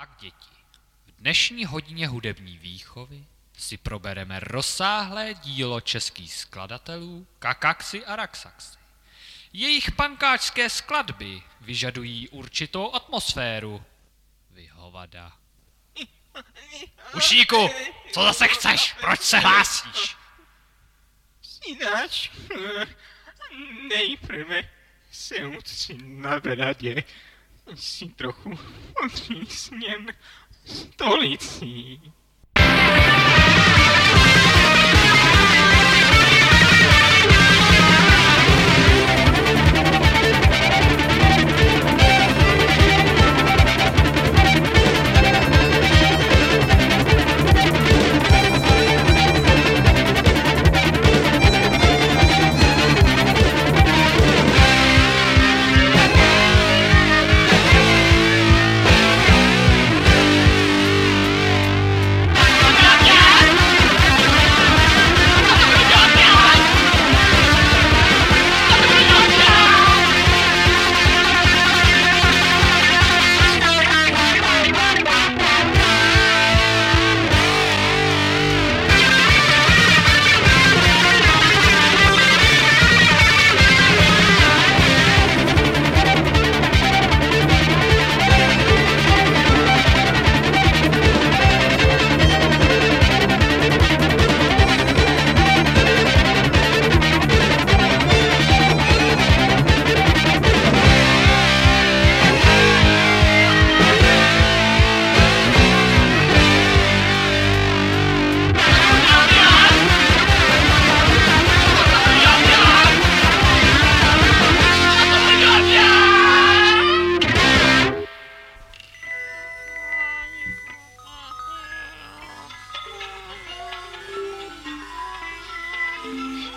Tak děti, v dnešní hodině hudební výchovy si probereme rozsáhlé dílo českých skladatelů Kakaxy a Raxaxy. Jejich pankáčské skladby vyžadují určitou atmosféru. Vyhovada. Ušíku, co zase chceš? Proč se hlásíš? Synáč, nejprve se utři na bradě, si trochu odcisnien stolicy. Música